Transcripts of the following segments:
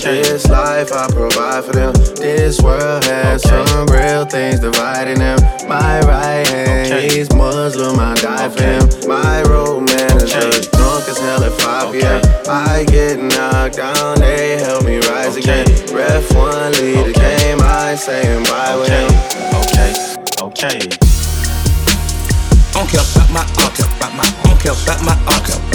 thinking about this life I provide for them. This world has some real things dividing them. My right hand, he's Muslim, I die for him. My road manager, drunk as hell at 5 p.m. I get knocked down, they help me rise again. Ref one lead the game, I say bye with him. Okay, okay. Don't care about my, don't care about my, don't care about my, don't care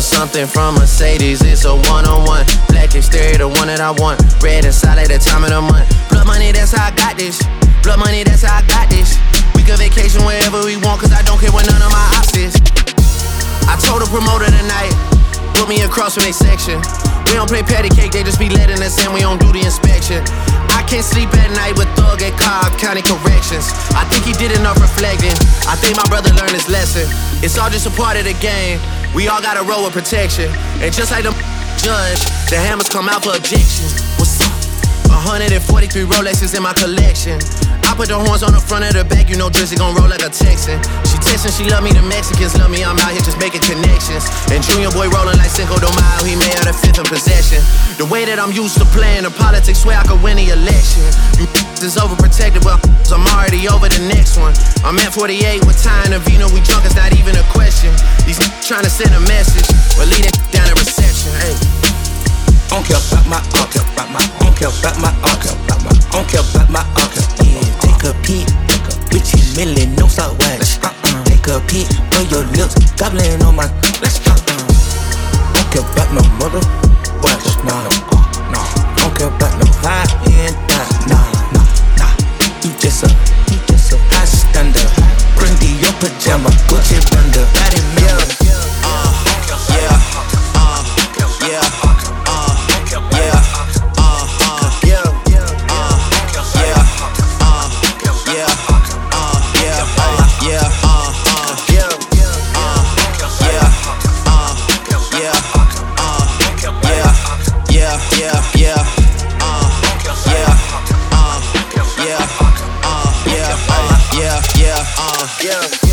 something from Mercedes, it's a one on one. Black exterior, the one that I want. Red inside at the time of the month. Blood money, that's how I got this. Blood money, that's how I got this. We can vacation wherever we want, cause I don't care what none of my ops is. I told the promoter tonight, put me across from a section. We don't play patty cake, they just be letting us in, we don't do the inspection. I can't sleep at night with Thug at Cobb County Corrections. I think he did enough reflecting. I think my brother learned his lesson. It's all just a part of the game. We all got a roll of protection. And just like the judge, the hammers come out for objection. What's up? 143 Rolexes in my collection. I put the horns on the front of the back, you know Drizzy gon' roll like a Texan. She she love me, the Mexicans love me, I'm out here just making connections. And Junior Boy rollin' like Cinco de Mayo, he made out the fifth in possession. The way that I'm used to playing the politics, swear I could win the election. You is overprotected, well, I'm already over the next one. I'm at 48 with Ty and Vino, we drunk, it's not even a question. These trying to send a message, but lead it down at reception, hey. Don't care about my, care about my, care about my, care about my, care about my, okay. Yeah, take a peek, Richie Millie, no salt wax. Uh-uh. A peek, on your lips, gobbling on my, let's uh-uh. Don't care about no mother, wax, nah, nah. Don't care about no high end, nah, nah, nah, nah. You just a, you just a high. Bring the your pajama, Gucci bunda, body mirror. Uh, yeah.